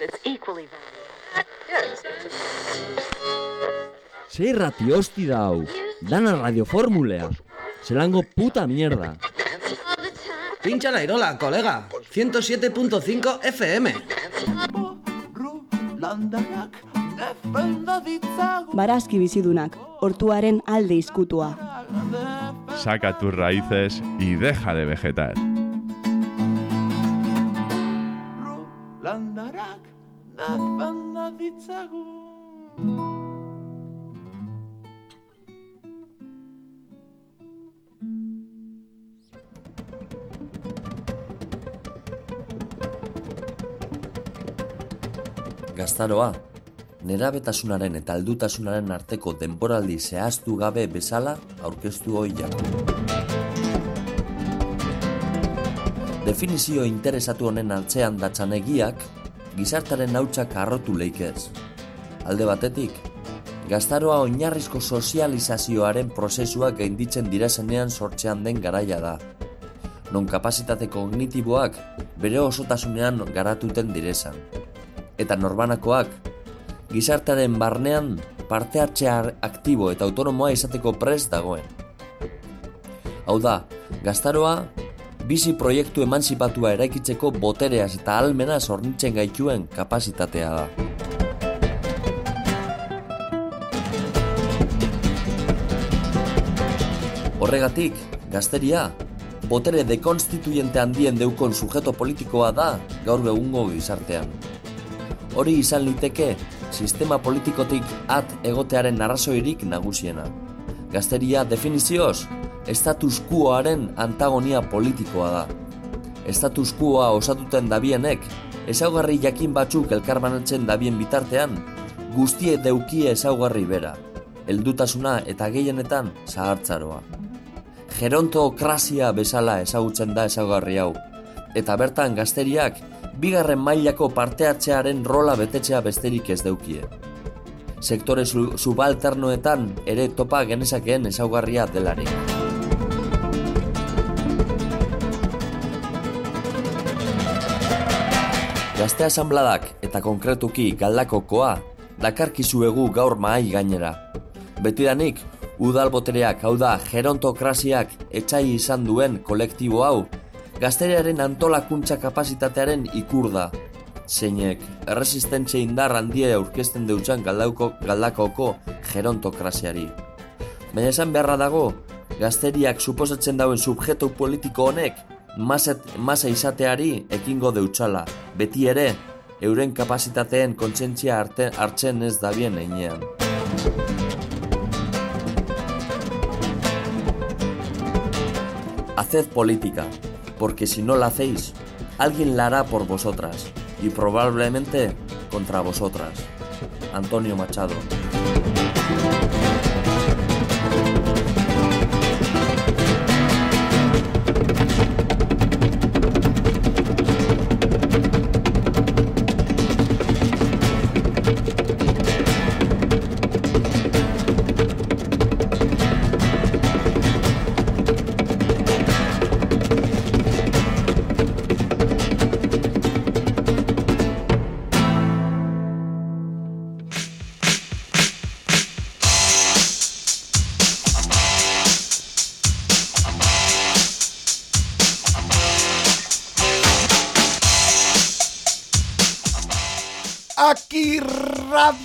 It's equally valuable. Ze irrati hosti da hau, dana radioformulea. Zelango puta mierda. Pincha la irola, colega. 107.5 FM. Barazki bizidunak, hortuaren alde izkutua. Saca tus raíces y deja de vegetar. Gaztaroa, nerabetasunaren eta aldutasunaren arteko denboraldi zehaztu gabe bezala aurkeztu hoia. Definizio interesatu honen antzean datzan egiak, gizartaren hautsak harrotu leikez. Alde batetik, gaztaroa oinarrizko sozializazioaren prozesua gainditzen direzenean sortzean den garaia da. Non kapasitate kognitiboak bere osotasunean garatuten direzan. Eta norbanakoak, gizartaren barnean parte hartzea aktibo eta autonomoa izateko prest dagoen. Hau da, gaztaroa bizi proiektu emanzipatua eraikitzeko botereaz eta almena zornitzen gaituen kapasitatea da. Horregatik, gazteria, botere dekonstituyente handien deukon sujeto politikoa da gaur egungo gizartean. Hori izan liteke, sistema politikotik at egotearen arrazoirik nagusiena. Gazteria definizioz, status quoaren antagonia politikoa da. Status quoa osatuten dabienek, ezaugarri jakin batzuk elkarbanatzen dabien bitartean, guztie deukie ezaugarri bera, heldutasuna eta gehienetan zahartzaroa. Gerontokrazia bezala ezagutzen da ezaugarri hau, eta bertan gazteriak bigarren mailako parte hartzearen rola betetzea besterik ez deukie. Sektore su subalternoetan ere topa genezakeen ezaugarria delarik. Gazte asambladak eta konkretuki galdakokoa dakarkizuegu gaur mahai gainera. Betidanik, udal botereak hau da gerontokraziak etxai izan duen kolektibo hau, gazteriaren antolakuntza kapasitatearen ikur da. Zeinek, erresistentzia indar handia aurkezten deutxan galdauko, galdakoko gerontokraziari. Baina esan beharra dago, gazteriak suposatzen dauen subjetu politiko honek maset, masa izateari ekingo deutxala, beti ere, euren kapasitateen kontsentzia hartzen ez dabien einean. Haced política, porque si no la hacéis, alguien la hará por vosotras, y probablemente contra vosotras. Antonio Machado.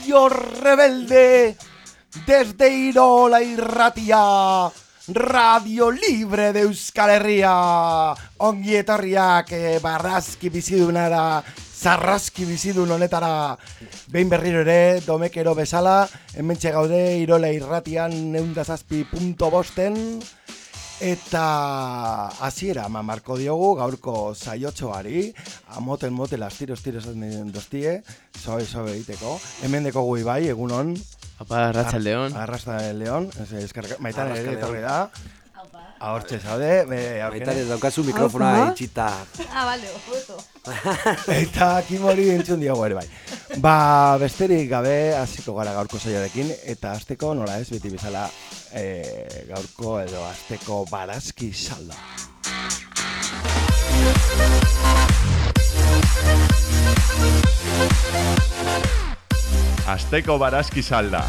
Radio Rebelde, desde Irola Irratia, Radio Libre de Euskal Herria. Ongi etorriak barrazki bizidunara, zarrazki bizidun honetara. Behin berriro ere, domekero bezala, hementxe gaude Irola Irratian neundazazpi punto bosten. Eta hasiera ma marko diogu gaurko saiotxoari, amoten motel astiro astiro esaten dostie, sobe sobe egiteko. Hemen dekogu ibai, egunon. Apa, Arratxa León. Arrasta el León, ez eskarka, maitan ere etorri da. Ahortxe zaude, eh, Baita ez daukazu mikrofona itxita. Ah, bale, oso. eta Kim hori entzun diogu ere bai. Ba, besterik gabe hasiko gara gaurko saioarekin eta hasteko nola ez beti bezala e, gaurko edo hasteko barazki salda. Azteko barazki salda. Azteko barazki salda.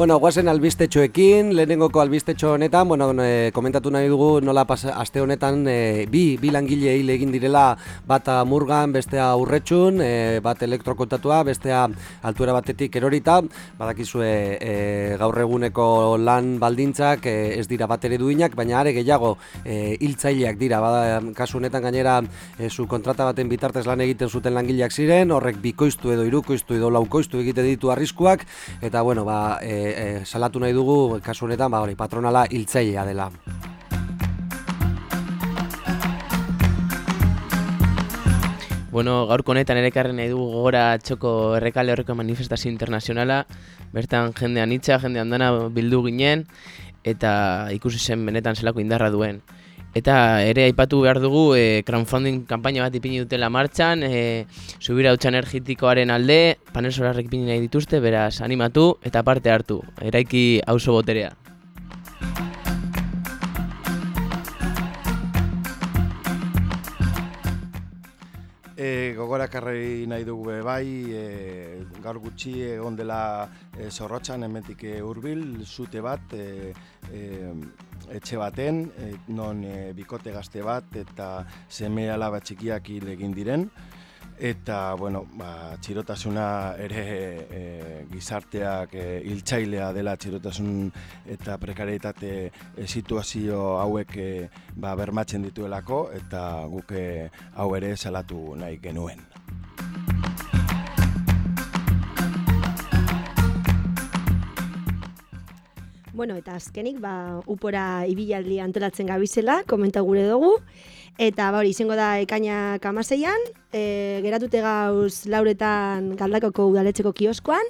Bueno, guazen albistetxoekin, lehenengoko albistetxo honetan, bueno, e, komentatu nahi dugu nola pas, aste honetan e, bi, bi langile hil egin direla bata murgan, bestea urretxun, e, bat elektrokontatua, bestea altuera batetik erorita, badakizue e, gaur eguneko lan baldintzak e, ez dira bat ere duinak, baina are gehiago e, hiltzaileak dira, bada, kasu honetan gainera e, zu kontrata baten bitartez lan egiten zuten langileak ziren, horrek bikoiztu edo irukoiztu edo laukoiztu egite ditu arriskuak, eta bueno, ba, e, e, salatu nahi dugu kasu honetan ba hori patronala hiltzailea dela. Bueno, gaurko honetan ere karren nahi dugu gogora txoko errekale horreko manifestazio internazionala, bertan jende anitza, jende andana bildu ginen, eta ikusi zen benetan zelako indarra duen. Eta ere aipatu behar dugu e, crowdfunding kanpaina bat ipini dutela martxan, e, subira hutsa energetikoaren alde, panel solarrek ipini nahi dituzte, beraz animatu eta parte hartu, eraiki auzo boterea. E, gogorakarri nahi dugu be bai, e, gaur gutxi egon dela e, zorrotxan emetik e, hurbil zute bat, e, e, etxe baten, e, non e, bikote gazte bat eta seme alaba txikiak hil egin diren eta bueno, ba, txirotasuna ere e, gizarteak e, hiltzailea dela txirotasun eta prekarietate e, situazio hauek e, ba, bermatzen dituelako eta guk hau ere salatu nahi genuen. Bueno, eta azkenik, ba, upora ibilaldi antolatzen gabizela, komenta gure dugu. Eta ba hori, izango da ekaina kamaseian, e, geratute gauz lauretan galdakoko udaletxeko kioskoan,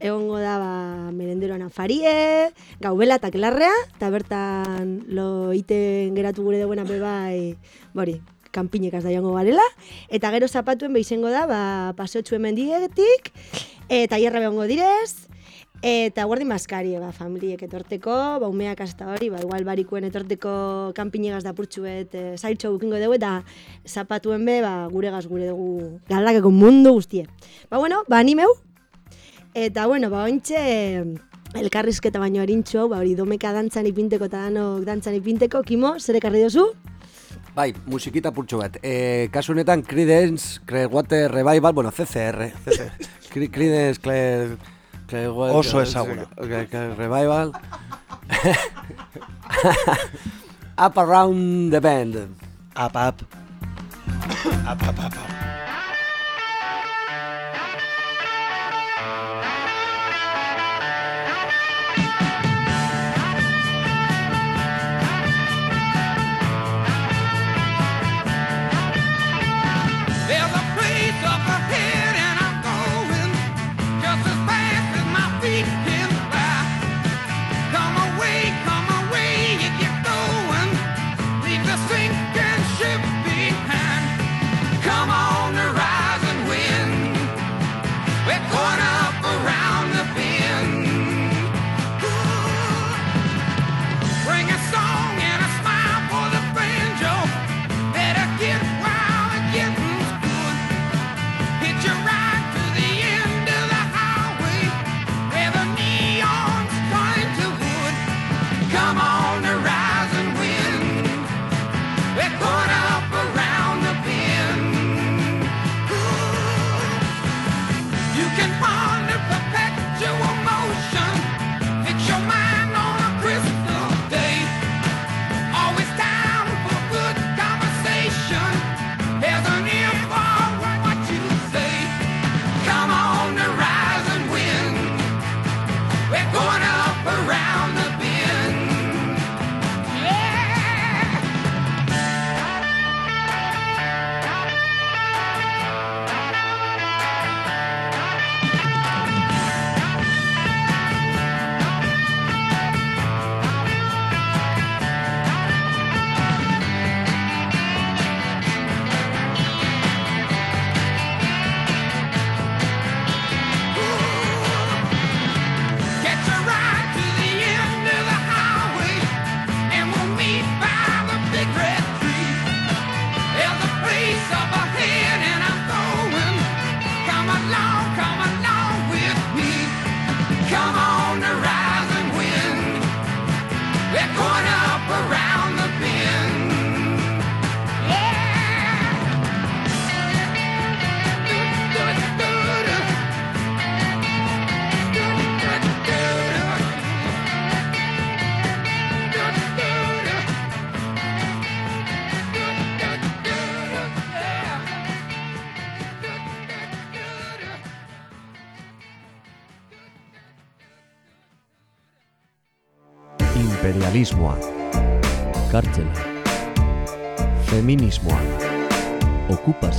egongo da ba, merenderoan afarie, gaubela eta kelarrea, eta bertan lo iten geratu gure duena bebai, bori, kanpinekaz da joango garela, eta gero zapatuen behizengo da, ba, paseotxu hemen diegetik, eta hierra behongo direz, Eta guardi maskari, ba, familiek etorteko, ba, umeak hasta hori, ba, igual barikuen etorteko kanpinegaz da purtsuet, e, zaitxo bukingo dugu, eta zapatuen be, ba, gure gaz gure dugu galdakeko mundu guztie. Ba, bueno, ba, animeu, eta, bueno, ba, ointxe, elkarrizketa baino erintxo, ba, hori domeka dantzan ipinteko eta danok dantzan ipinteko, kimo, zer ekarri dozu? Bai, musikita purtsu bat. E, kasu honetan, Creedence, Clearwater Revival, bueno, CCR, CCR. Creedence, Oso es agua. Que, revival. up around the bend. Up, up. up, up, up.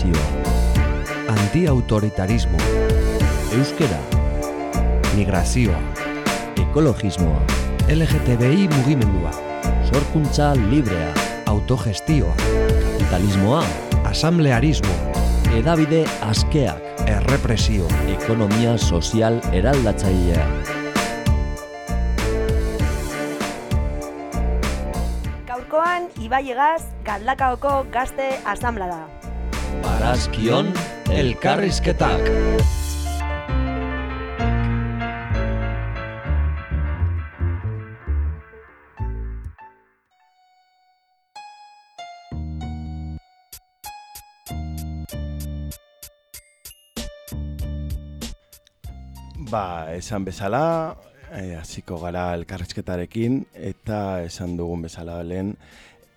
Okupazioa, antiautoritarismo, euskera, migrazioa, ekologismoa, LGTBI mugimendua, sorkuntza librea, autogestioa, kapitalismoa, asamblearismo, edabide askeak, errepresio, ekonomia sozial eraldatzailea. Gaurkoan, Ibai Egaz, Galdakaoko Gazte Asamblada. Barazkion elkarrizketak. Ba, esan bezala, eh, hasiko gara elkarrizketarekin, eta esan dugun bezala lehen,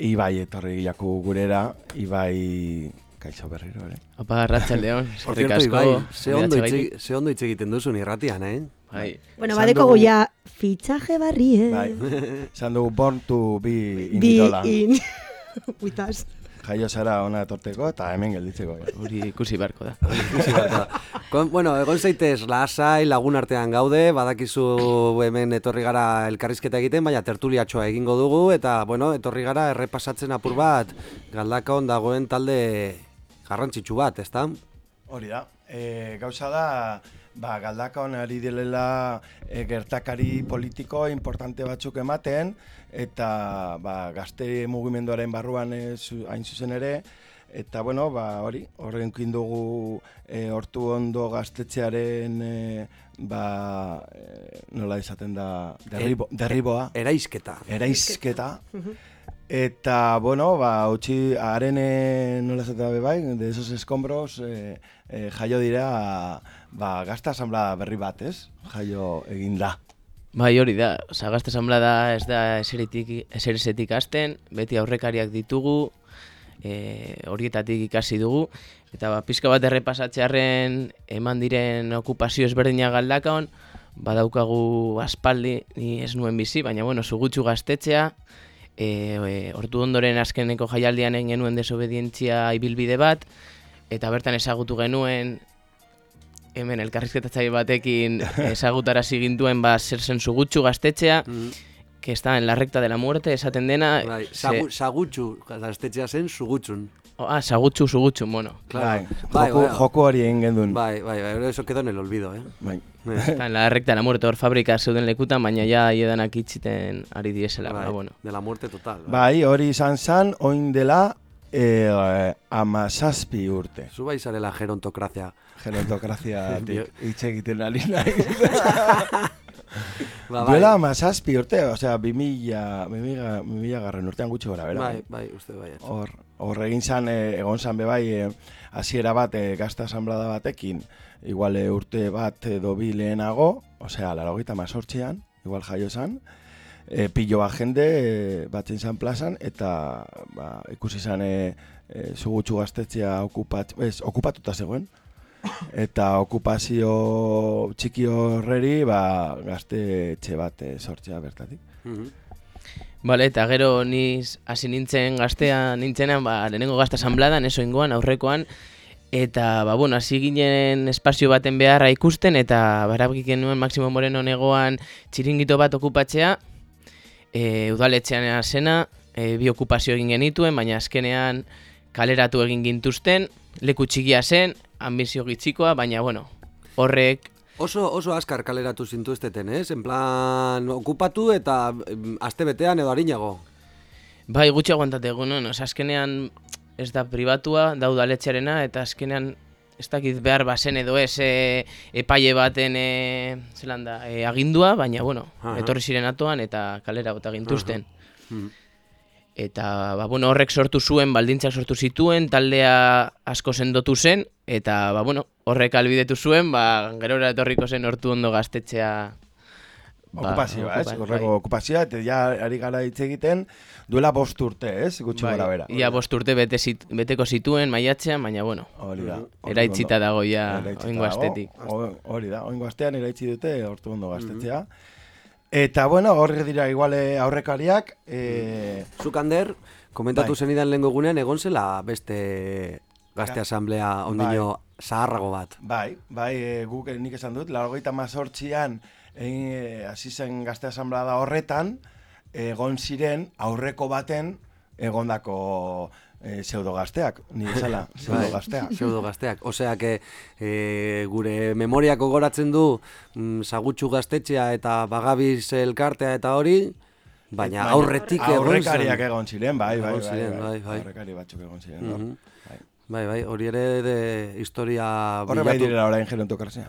Ibai etorri jaku gurera, Ibai kaixo berriro, ere? Opa, Arratxaldeon, Por eskerrik cierto, asko. Ibai, ze ondo hitz- ze ondo hitz egiten duzu irratian, eh? Bai. Bueno, badeko dugu- goia fitxaje barri, eh? Bai, esan dugu born to be in Bi Idola. in... With us. Jaio zara ona etorteko eta hemen gelditzeko. ja. Hori ikusi beharko da. Ikusi behar da. Kon- bueno, egon zaitez lasai lagun artean gaude, badakizu hemen etorri gara elkarrizketa egiten, baina tertuliatxoa egingo dugu, eta, bueno, etorri gara errepasatzen apur bat, galdakon dagoen talde garrantzitsu bat, ezta? Hori da, e, gauza da, ba, galdakon ari direla e, gertakari politiko importante batzuk ematen, eta ba, gazte mugimenduaren barruan e, zu, hain zuzen ere, eta bueno, ba, hori, horrenkin dugu e, hortu ondo gaztetxearen e, ba, e, nola izaten da, derribo, E- derriboa. Eraisketa. Eraisketa. Eta, bueno, ba, utzi, haren, nola be bai, de esos escombros, eh, eh, jaio dira, ba, gazta asamblea berri bat, ez? Jaio egin da. Bai, hori da. Osa, gazte asamblada ez da eseritik, eserezetik hasten, beti aurrekariak ditugu, e, horietatik ikasi dugu, eta ba, pizka bat errepasatzearen eman diren okupazio ezberdina galdakaon, badaukagu aspaldi, ni ez nuen bizi, baina bueno, zugutxu gaztetxea, e, e, ordu ondoren azkeneko jaialdian egin genuen desobedientzia ibilbide bat, eta bertan ezagutu genuen hemen elkarrizketatzaile batekin ezagutarazi gintuen ba zer zen zugutxu gaztetxea, que está en la recta de la muerte, esaten dena. Bai, sagu, sagutxu, gaztetxea zen, sugutxun. Oh, ah, sagutxu, sugutxu, bueno. Claro. Bai, joku, joku hori egin gendun. Bai, bai, bai, eso quedó en el olvido, eh? Bai. Está en la recta de la muerte, hor fabrika zeuden lekutan, baina ja iedanak itxiten ari diesela, Bai, ba, bueno. De la muerte total. Bai, hori izan zan, oin dela, eh, amazazpi urte. Zu bai zarela gerontokrazia. Gerontokrazia hitz egiten ari nahi. Ba, bai. Duela amazazpi urte, osea, bimila, bimila, bimila garren urtean gutxi gora, bera. Bai, bai, uste bai. Hor, hor egin zan, eh, egon zan bebai, eh, hasiera bat, eh, gazta asamblada batekin, igual eh, urte bat edo bi lehenago, osea, laro gita mazortzean, igual jaio zan, eh, pilo bat jende eh, batzen zan plazan, eta ba, ikusi zan eh, eh, zugutxu gaztetxea okupat, ez, okupatuta zegoen, eta okupazio txiki horreri, ba, gazte etxe bat eh, sortzea bertatik. Bale, eta gero niz hasi nintzen gaztea nintzenan, ba, lehenengo gazta asanbladan, eso ingoan, aurrekoan, eta, ba, bueno, hasi ginen espazio baten beharra ikusten, eta barabik genuen Maximo Moreno negoan txiringito bat okupatzea, e, udaletxean zena, e, bi okupazio egin genituen, baina azkenean kaleratu egin gintuzten, leku txikia zen, ambizio gitxikoa, baina, bueno, horrek Oso, oso askar kaleratu zintuzteten, ez? En plan, okupatu eta aste betean edo harinago. Bai, gutxi aguantate egunon, oza, azkenean ez da pribatua, da udaletxearena, eta azkenean ez dakit behar bazen edo ez e, epaile baten e, zelan da, e, agindua, baina, bueno, Aha. etorri ziren atoan eta kalera bota gintuzten. Mhm. Eta, ba, bueno, horrek sortu zuen, baldintzak sortu zituen, taldea asko sendotu zen, eta, ba, bueno, horrek albidetu zuen, ba, gerora etorriko zen hortu ondo gaztetxea. ba, Okupazioa, ez? okupa- Horreko okupazioa, eta ja ari gara hitz egiten duela bost urte, ez? Gutxi Bai, gora bera. Ia bost urte bete zit, beteko zituen maiatzean, baina bueno, Hori da. eraitzita dago ja oingo astetik. Ho- Hori da, oingo astean eraitzi dute hortu ondo gaztetzea. Eta, bueno, horre dira igual eh, aurrekariak. E... Zukander, komentatu Bai. zenidan lehengo gunean, egon zela beste gazte Ga- asamblea ondino zaharrago bat. Bai, bai, e, guk eh, nik esan dut, largoita mazortzian eh, hasi zen gazte asamblea horretan, egon ziren aurreko baten egondako e, pseudo gazteak, ni bezala. Bai, Pseudo gazteak. Osea, que, e, gure memoriako goratzen du mm, sagutxu gaztetxea eta bagabiz elkartea eta hori, baina aurretik egon. Aurrekariak egon ziren, bai, bai, bai, bai, bai, bai. Aurrekari batzuk egon ziren, hor. Mhm. bai. Bai, bai, hori ere de historia Horre bai direla orain gerontokrazia.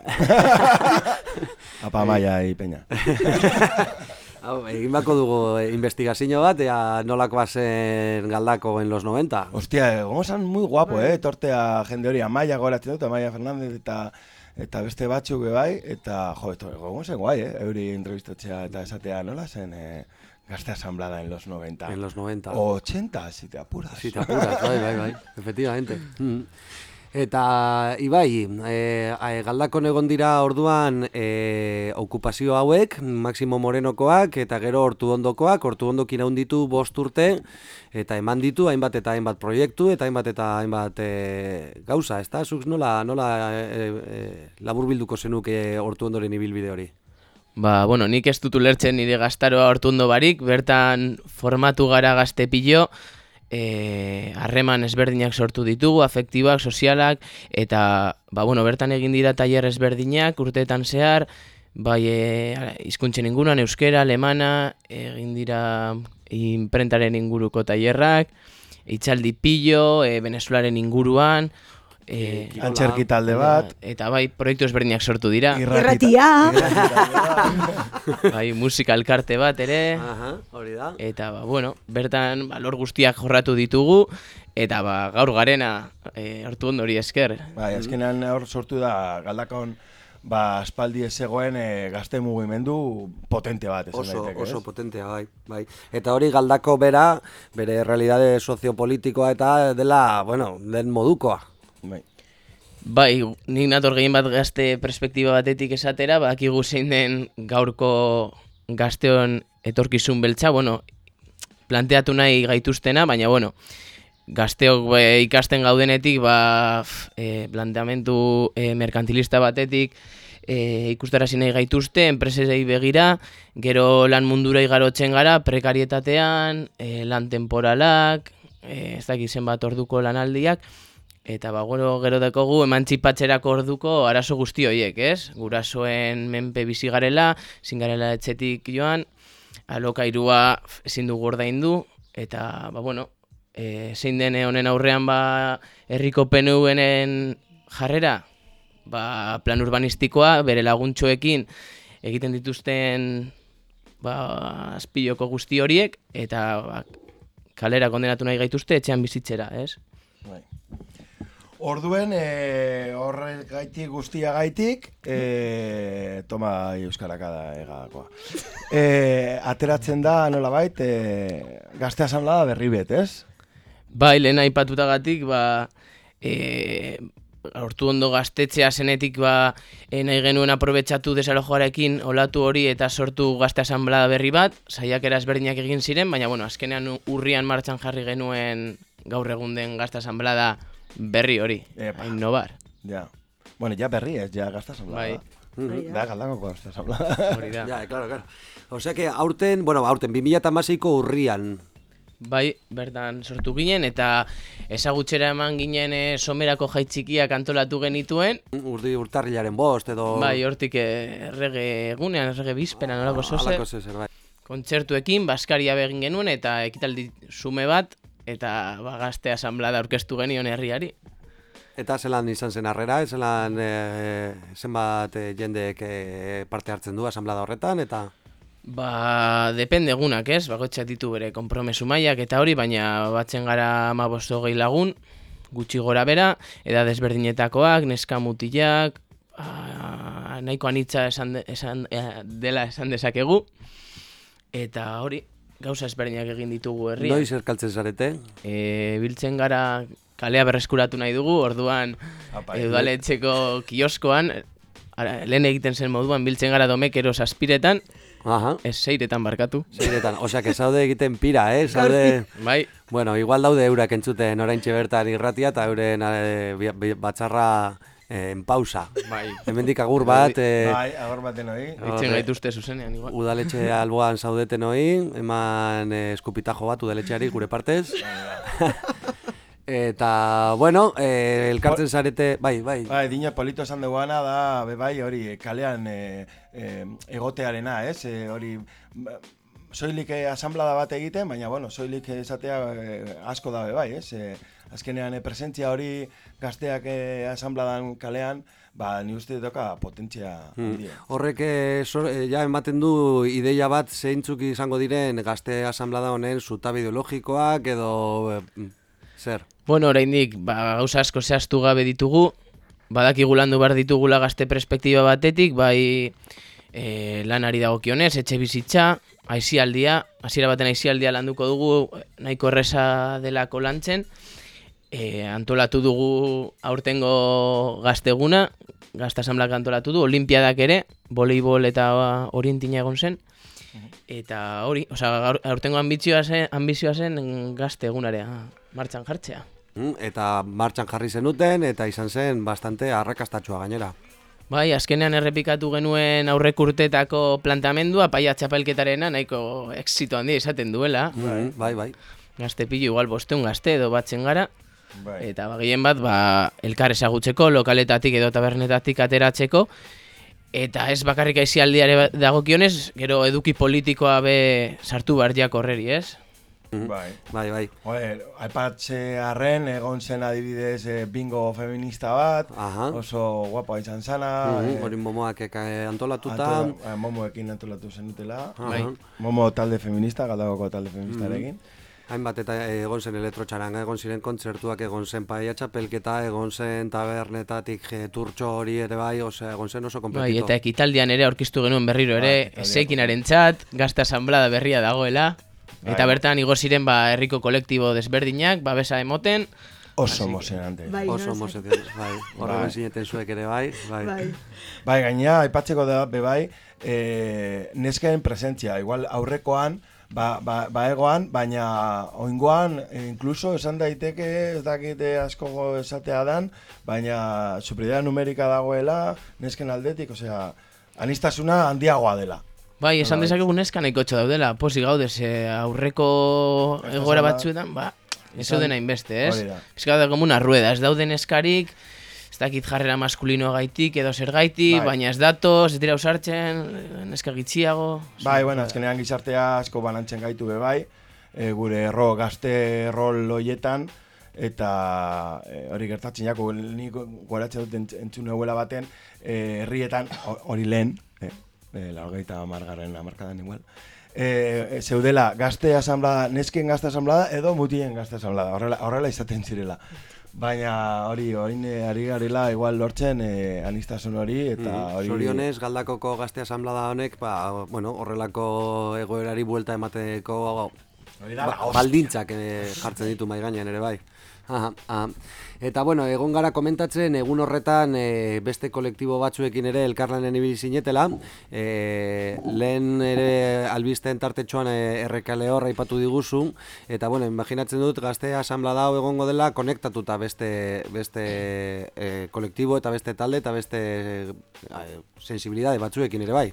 Apa maia i peña. Hau, egin bako dugu investigazio bat, ea nolakoa zen galdako en los 90. Hostia, egon zan muy guapo, eh, tortea jende hori, Amaia goratzen dut, Amaia Fernandez eta eta beste batzuk bai, eta jo, egon zen guai, eh, euri entrevistatzea eta esatea nola zen, eh, gazte asamblada en los 90. En los 90. 80, si te apuras. Si te apuras, bai, bai, bai, efectivamente. Mm. Eta, Ibai, e, e, galdakon egon dira orduan e, okupazio hauek, Maximo Morenokoak, eta gero hortu ondokoak, hortu ondokin ditu bost urte, eta eman ditu hainbat eta hainbat proiektu, eta hainbat eta hainbat e, gauza, ez da? Zuk nola, nola e, e, laburbilduko zenuke hortu ondoren ibilbide hori? Ba, bueno, nik ez dut ulertzen nire gaztaroa hortu ondo barik, bertan formatu gara gazte pilo, eh, harreman ezberdinak sortu ditugu, afektibak, sozialak, eta, ba, bueno, bertan egin dira tailer ezberdinak urteetan zehar, bai, e, izkuntzen inguruan, euskera, alemana, egin dira imprentaren inguruko tailerrak, itxaldi pilo, e, Venezuelaren inguruan, e, Antzerki talde bat. Eta bai, proiektu ezberdinak sortu dira. Irratia. bai, musika elkarte bat ere. Aha, hori da. Eta, ba, bueno, bertan balor guztiak jorratu ditugu, eta ba, gaur garena e, hartu ondo hori esker. Bai, azkenean hor sortu da galdakon ba aspaldi ez zegoen eh, gazte mugimendu potente bat esan Oso, daiteke, oso ez? potentea, bai, bai. Eta hori galdako bera, bere realidade soziopolitikoa eta dela, bueno, den modukoa. Bai. Bai, nik nator gehien bat gazte perspektiba batetik esatera, bakigu zein den gaurko gazteon etorkizun beltza, bueno, planteatu nahi gaituztena, baina bueno, gazteok be, ikasten gaudenetik, ba, f, e, planteamentu e, merkantilista batetik, e, ikustarazi nahi gaituzte, enpresei begira, gero lan mundura igarotzen gara, prekarietatean, e, lan temporalak, e, ez dakit zenbat orduko lanaldiak, Eta ba, bueno, gero dekogu emantzipatzerako orduko arazo guzti horiek, ez? Gurasoen menpe bizi garela, ezin garela etxetik joan, alokairua ezin dugu ordaindu eta ba, bueno, e, zein den honen aurrean ba, herriko PNV-enen jarrera, ba, plan urbanistikoa, bere laguntxoekin egiten dituzten ba, azpiloko guzti horiek, eta ba, kalera kondenatu nahi gaituzte etxean bizitzera, ez? Orduen, e, horregaitik guztiagaitik, e, toma euskaraka da egakoa. E, ateratzen da, nolabait, e, gazte asamblada berri bet, ez? Bai, lehen aipatutagatik, ba, e, hortu ondo gaztetzea zenetik, ba, e, nahi genuen aprobetsatu desalojoarekin olatu hori eta sortu gazte asamblada berri bat, saiakera ezberdinak egin ziren, baina, bueno, azkenean urrian martxan jarri genuen gaur egun den gazte asamblada berri hori, Epa. innovar. Ja. Bueno, ja berri ez, ja gazte asamblada. Bai. Mhm. Da, galdako gazte asamblada. Hori da. Ja, claro, claro. Osea que aurten, bueno, aurten 2016ko urrian. Bai, bertan sortu ginen eta ezagutxera eman ginen e, somerako jaitxikiak antolatu genituen. Urdi urtarrilaren bost edo... Bai, hortik eh, errege egunean, errege bizperan, olako zoze. Halako zezer, bai. kontzertuekin Baskaria begin genuen eta ekitaldi sume bat eta ba, gazte asamblada aurkeztu genion herriari. Eta zelan izan zen harrera, zelan e, zenbat e, jendeek e, parte hartzen du asamblada horretan, eta... Ba, depende egunak, ez? Bakoitzak ditu bere konpromesu mailak eta hori, baina batzen gara ama hogei lagun, gutxi gora bera, eda desberdinetakoak, neska mutilak, a, nahiko anitza esan, de- esan, dela esan dezakegu, eta hori, gauza ezberdinak egin ditugu herrian. Noiz erkaltzen zarete? E, biltzen gara kalea berreskuratu nahi dugu, orduan e, udaletxeko kioskoan, ara, lehen egiten zen moduan, biltzen gara domekero saspiretan, Aha. Ez seiretan barkatu. Zeiretan, osea, que zaude egiten pira, eh? Zaude... Bai. Bueno, igual daude eurak entzuten oraintxe bertan irratia eta euren eh, batzarra eh, en pausa. Bai. Hemendik agur bat, eh, Bai, agur baten hori. Itzen gaituzte zuzenean, igual. Udaletxe alboan zaudeten hoi, eman eh, eskupitajo bat udaletxeari gure partez. Eta, bueno, eh, elkartzen zarete, bai, bai. Bai, dina polito esan duguana da, be bai, hori, kalean e, e, egotearena, ez? E, hori, ba, soilik e, asamblada bat egiten, baina, bueno, soilik esatea e, asko da, be bai, ez? E, azkenean, e, presentzia hori gazteak e, asambladan kalean, ba, ni uste doka potentzia Mm. handia. Horrek eh, sor- eh, ja ematen du ideia bat zeintzuk izango diren gazte asamblada honen zutabe ideologikoak edo eh, zer? Bueno, oraindik ba, gauza asko zehaztu gabe ditugu, badakigu landu behar ditugula gazte perspektiba batetik, bai e, lanari dagokionez, etxe bizitza, aizialdia, hasiera baten aizialdia landuko dugu nahiko erresa delako lantzen, e, antolatu dugu aurtengo gazteguna, gazta asamblak antolatu du, olimpiadak ere, voleibol eta orientina egon zen, eta hori, osea, aurtengo ambizioa zen, ambizioa zen gazte egunarea martxan jartzea. Mm, Eta martxan jarri zenuten eta izan zen bastante arrakastatxua gainera. Bai, azkenean errepikatu genuen aurrek urtetako plantamendua, paia txapelketarena nahiko exito handia izaten duela. Bai, bai, bai. Gazte pilu igual bosteun gazte edo batzen gara. Bai. Eta ba, gehien bat, ba, elkar ezagutzeko, lokaletatik edo tabernetatik ateratzeko. Eta ez bakarrik aizialdiare ba- dagokionez, gero eduki politikoa be sartu behar jak horreri, ez? Bai. Bai, bai. Joder, aipatze harren, egon zen adibidez eh, bingo feminista bat, Aha. oso guapoa izan zana. Mhm, eh, Hori momoak eka- antolatuta. Antola, eh, momoekin antolatu zenutela. Bai. Momo talde feminista, galdagoko talde feministarekin. Hainbat eta egon zen elektrotxaranga, egon ziren kontzertuak, egon zen paia txapelketa, egon zen tabernetatik je, turtxo hori ere bai, osea, egon zen oso Bai, kompletito. eta ekitaldian ere aurkeztu genuen berriro ere, esekinaren txat, gazta asamblada berria dagoela. Eta Bai. bertan igo ziren ba, herriko kolektibo desberdinak, babesa emoten. Oso emozionante. Bai, Oso no, emozionante, bai. Horrela Bai. zineten zuek ere bai, bai. Bai. Bai, gaina, aipatzeko da, be bai, e, nesken presentzia, igual aurrekoan, ba, ba, ba egoan, baina oingoan, e, incluso esan daiteke, ez dakite asko go esatea dan, baina superioridad numerika dagoela, nesken aldetik, osea, anistasuna handiagoa dela. Bai, esan Nola dezakegu neska nahikotxo daudela, posi gaude, ze aurreko egoera batzuetan, ba, ez zeuden hainbeste, ez? hori da. Una rueda, ez dauden eskarik, ez dakit jarrera maskulino gaitik edo zer gaiti, Bai. baina ez datoz, ez dira usartzen, neska gitxiago. Bai, bueno, azkenean gizartea asko balantzen gaitu be bai, e, gure ro, gazte rol hoietan, eta e, hori gertatzen jako, nik goratzen dut entz- entzun eguela baten, e, herrietan, ho- hori lehen, e, e, laurgeita amargarren amarkadan igual, e, e, zeudela gazte asamblada, nesken gazte asamblada edo mutien gazte asamblada, horrela, horrela izaten zirela. Baina hori, orain eh, ari garela igual lortzen e, anistasun hori, eta Mm, hori... Zorionez, galdakoko gazte asamblada honek, ba, bueno, horrelako egoerari buelta emateko ba- hostia. baldintzak eh, jartzen ditu mai gainean ere bai. Aha, aha. Eta bueno, egon gara komentatzen egun horretan eh, beste kolektibo batzuekin ere elkarlanen ibili zinetela. Eh, lehen ere albisten tartetxoan eh, errekale hor aipatu diguzu eta bueno, imaginatzen dut gazte asamblada hau egongo dela konektatuta beste beste eh, kolektibo eta beste talde eta beste eh, sensibilidade batzuekin ere bai.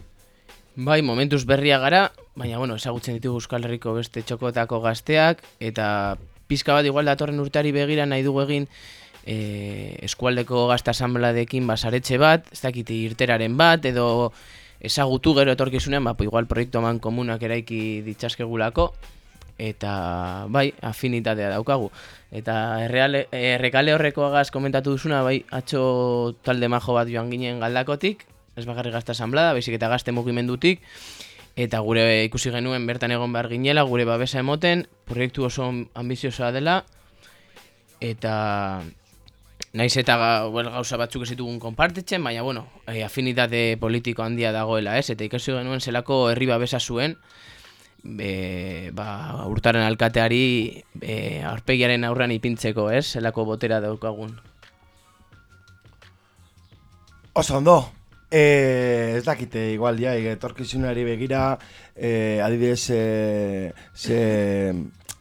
Bai, momentuz berria gara, baina bueno, ezagutzen ditugu Euskal Herriko beste txokotako gazteak, eta pizka bat igual datorren urteari begira nahi dugu egin e, eskualdeko gazta asambladekin basaretxe bat, ez dakit irteraren bat, edo ezagutu gero etorkizunean, ba, igual proiektu eman komunak eraiki ditzaskegulako, eta bai, afinitatea daukagu. Eta erreale, errekale horrekoagaz komentatu duzuna, bai, atxo talde majo bat joan ginen galdakotik, ez bakarrik gazta asamblada, baizik eta gazte mugimendutik, eta gure ikusi genuen bertan egon behar ginela, gure babesa emoten, proiektu oso ambiziosoa dela, eta naiz eta well, gauza batzuk ez ditugun konpartitzen, baina bueno, eh, afinitate politiko handia dagoela, ez? Eta ikasi genuen zelako herri babesa zuen, be, ba, urtaren alkateari be, aurpegiaren aurrean ipintzeko, ez? Zelako botera daukagun. Oso ondo. E, ez dakite, igual, ja, etorkizunari begira, e, adibidez, e, ze,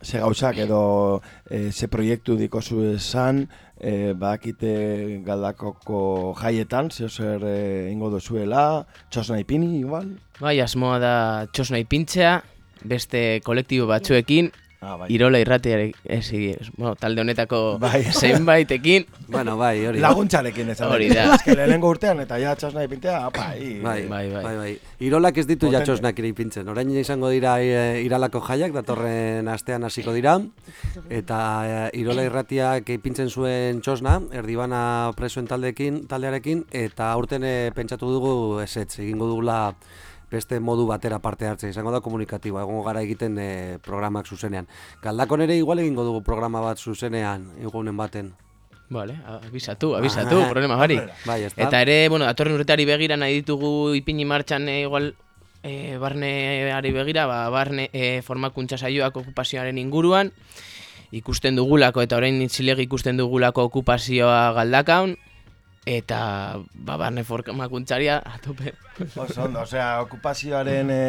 ze gauzak edo e, ze proiektu dikozu esan, e, badakite galdakoko jaietan, zeo zer e, ingo duzuela, txosna ipini, igual? Bai, asmoa da txosna ipintzea, beste kolektibo batzuekin, Ah, bai. Irola irratiarek, ez, ez, bueno, talde honetako Bai. zenbaitekin. Bueno, bai, hori. Laguntzarekin ez Hori da. Ez que lehenengo urtean eta ja txosna ipintea, bai. Bai, Bai, bai. bai, bai. Irolak ez ditu Potente. jatxosnak ere ipintzen. Orain izango dira e, iralako jaiak, datorren astean hasiko dira. Eta e, Irola irratiak ipintzen zuen txosna, erdibana presoen taldekin, taldearekin, eta aurten e, pentsatu dugu esetz, egingo dugula beste modu batera parte hartzea, izango da komunikatiboa, egongo gara egiten e, programak zuzenean. Galdakon ere igual egingo dugu programa bat zuzenean, egunen baten. Vale, abisatu, abisatu, Ah, problema barik. Bai. Eta ere, bueno, datorren urtetari begira nahi ditugu ipini martxan e, igual e, barneari begira, ba, barne e, formakuntza saioak okupazioaren inguruan, ikusten dugulako eta orain itzilegi ikusten dugulako okupazioa galdakaun, eta ba, barne formakuntzaria atope. Oso ondo, osea, okupazioaren e,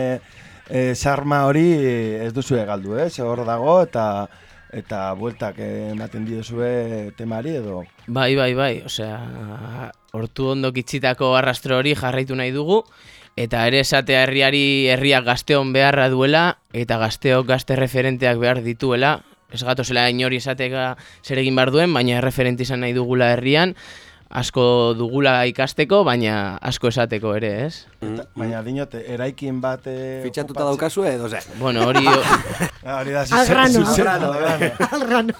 e, sarma hori eh, ez duzu galdu, eh? Hor dago eta eta bueltak ematen diozue temari edo Bai, bai, bai, osea, hortu ondo kitzitako arrastro hori jarraitu nahi dugu, eta ere esatea herriari herriak gazteon beharra duela, eta gazteok gazte referenteak behar dituela, ez gatozela inori esateka zer egin behar duen, baina referente izan nahi dugula herrian, asko dugula ikasteko, baina asko esateko ere, ez? Eta, baina dinote, eraikin bat... E, Fitxatuta daukazu edo, ze? Bueno, hori... Ah, hori da, Al grano. zuzen- al grano. Al grano.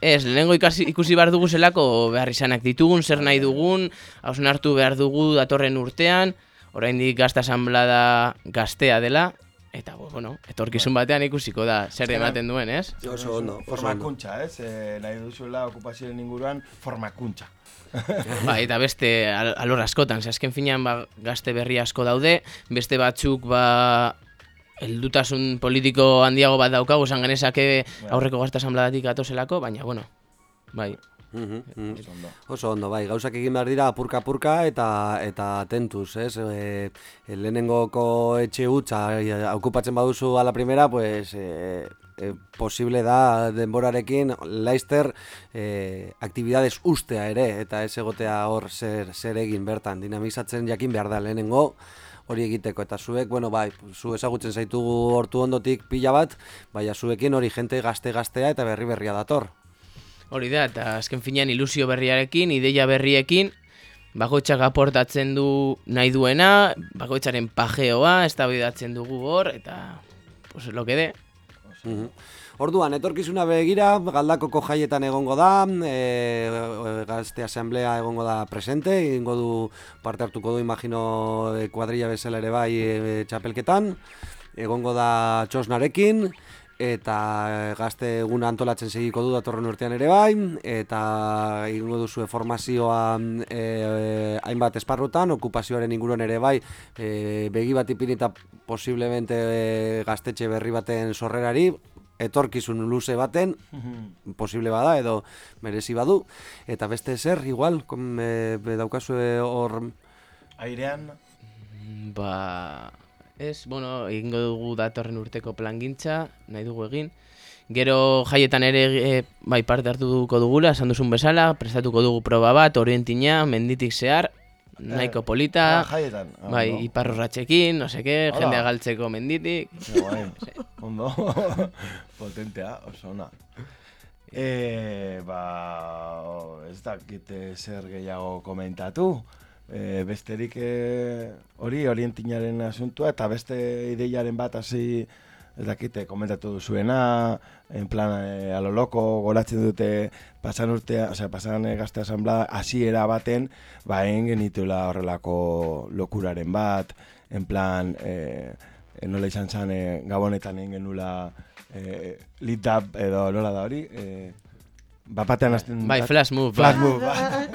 Ez, lehenengo ikasi, ikusi behar dugu zelako behar izanak ditugun, zer nahi dugun, hausnartu behar dugu datorren urtean, oraindik gazta asamblada gaztea dela, eta bueno, etorkizun batean ikusiko da zer ematen duen, ez? Oso ondo, oso ondo. Formakuntza, ez? E, nahi duzuela okupazioaren inguruan formakuntza. Ba, eta beste al- alor askotan, ze azken finean ba, gazte berri asko daude, beste batzuk ba, heldutasun politiko handiago bat daukagu, esan genezake aurreko gazta asambladatik atozelako, baina bueno, bai. Mhm, mhm. Oso ondo, bai, gauzak egin behar dira apurka-apurka eta eta tentuz, ez? E, e, lehenengoko etxe hutsa e, okupatzen baduzu a la primera, pues e, e, posible da denborarekin laizter e, aktibidades ustea ere, eta ez egotea hor zer, zer egin bertan, dinamizatzen jakin behar da lehenengo, hori egiteko eta zuek, bueno, bai, zu ezagutzen zaitugu hortu ondotik pila bat, baina zuekin hori jente gazte-gaztea eta berri-berria dator. Hori da, eta azken finean ilusio berriarekin, ideia berriekin, bakoitzak aportatzen du nahi duena, bakoitzaren pajeoa, eztabaidatzen dugu hor, eta pues lo que de. Mhm. Orduan, etorkizuna begira, galdakoko jaietan egongo da, e, gazte asamblea egongo da presente, egingo du parte hartuko du, imagino, e, kuadrilla bezala ere bai e, txapelketan, egongo da txosnarekin, eta gazte eguna antolatzen segiko du datorren urtean ere bai, eta egingo duzue formazioa e, hainbat esparrutan, okupazioaren inguruan ere bai, e, begi bat ipinita posiblemente e, gaztetxe berri baten sorrerari, etorkizun luze baten, posible bada edo merezi badu, eta beste zer, igual, kom, e, daukazue hor... Airean, Ba, ez, bueno, egingo dugu datorren urteko plangintza, nahi dugu egin. Gero jaietan ere e, bai parte hartuko dugula, esan duzun bezala, prestatuko dugu proba bat, orientina, menditik zehar, nahiko polita, ah, jaietan. Ah, bai, ondo. iparrorratxekin, no seke, jendea galtzeko menditik. Ondo. Potentea, oso ona. E, ba, ez dakit eh, zer gehiago komentatu. E, besterik eh, hori orientinaren asuntua eta beste ideiaren bat hasi ez dakite komentatu duzuena, en plan e, a lo loco goratzen dute pasan urtea, osea, pasan eh, gazte asamblea hasiera baten, ba egin genituela horrelako lokuraren bat, en plan e, e, nola izan zen e, gabonetan egin genula e, up edo nola da hori, e, Bapatean hasten... Bai, flash move, Flash bai. move, bai.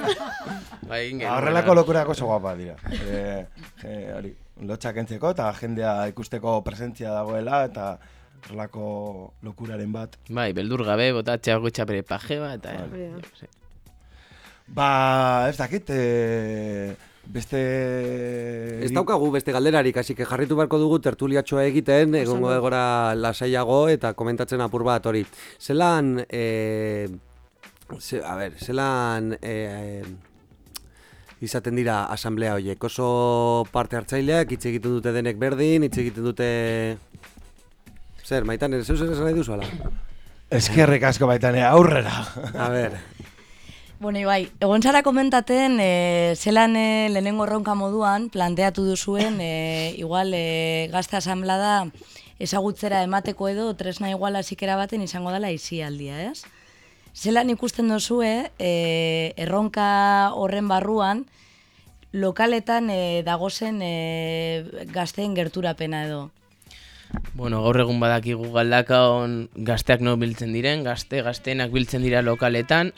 Bai, Ba, genuen, Horrelako bai. lokurak oso guapa dira. E, e, hori, lotxak entzeko eta jendea ikusteko presentzia dagoela eta horrelako lokuraren bat. Bai, beldur gabe, botatzea goitza bere pajeba, eta... Bai. jo que se. Ba, ez dakit, e, beste... Ez daukagu beste galderarik, hasi que jarritu beharko dugu tertuliatxoa egiten, egongo egora lasaiago eta komentatzen apur bat hori. Zelan, e, ze, a ber, zelan e, izaten dira asamblea horiek, oso parte hartzaileak, hitz egiten dute denek berdin, hitz egiten dute... Zer, maitan, ez zeus esan nahi duzu ala? Eskerrik asko baitane, aurrera. A ber, Bueno, bai, egon zara komentaten, e, zelan e, lehenengo erronka moduan, planteatu duzuen, e, igual e, gazte asamblada ezagutzera emateko edo tresna igual hasikera baten izango dela izialdia, ez? Zelan ikusten duzue, e, erronka horren barruan, lokaletan e, dagozen e, gazteen gerturapena edo. Bueno, gaur egun badakigu galdakaon gazteak no biltzen diren, gazte, gazteenak biltzen dira lokaletan,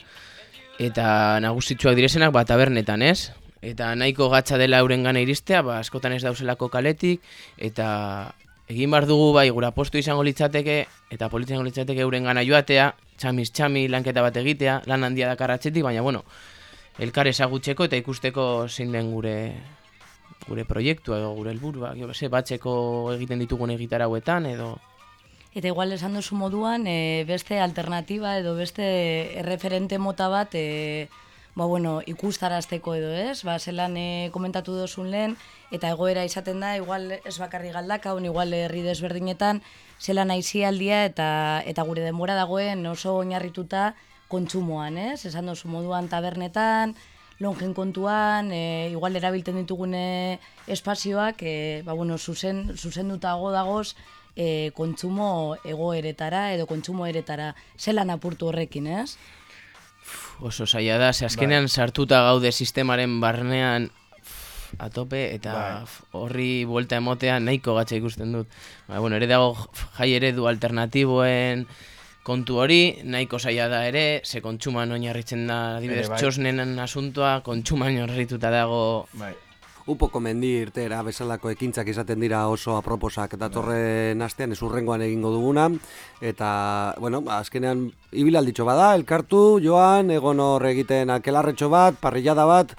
eta nagusitsuak direzenak ba tabernetan, ez? Eta nahiko gatza dela euren gana iristea, ba, askotan ez dauzelako kaletik, eta egin bar dugu bai gura postu izango litzateke, eta politia izango litzateke euren gana joatea, txamiz txami lanketa bat egitea, lan handia dakar atzetik, baina bueno, elkar ezagutzeko eta ikusteko zein den gure gure proiektua edo gure helburua, jo bese, batzeko egiten ditugun egitarauetan edo. Eta igual esan duzu moduan, e, beste alternatiba edo beste erreferente mota bat e, ba, bueno, ikustarazteko edo ez, ba, zelan e, komentatu dozun lehen, eta egoera izaten da, igual ez bakarri galdaka, on igual herri desberdinetan, zelan aizialdia eta, eta gure denbora dagoen oso oinarrituta kontsumoan, ez? Esan duzu moduan tabernetan, longen kontuan, e, igual erabiltzen ditugune espazioak, e, ba, bueno, zuzen, zuzendutago dagoz, e, kontsumo egoeretara edo kontsumo eretara zelan apurtu horrekin, ez? Oso zaila da, ze azkenean sartuta gaude sistemaren barnean pff, a tope eta Bai. horri buelta emotea nahiko gatza ikusten dut. Ba, bueno, ere dago jai eredu alternatiboen kontu hori, nahiko zaila da ere, ze kontsuman oinarritzen da, adibidez, bai. txosnenen asuntoa, kontsuman oinarrituta dago Bai. Upoko mendi irtera bezalako ekintzak izaten dira oso aproposak. Datorren astean ez urrengoan egingo duguna. Eta bueno, azkenean ibilalditxo bada, elkartu, joan, egon hor egiten alkelarretxo bat, parrillada bat,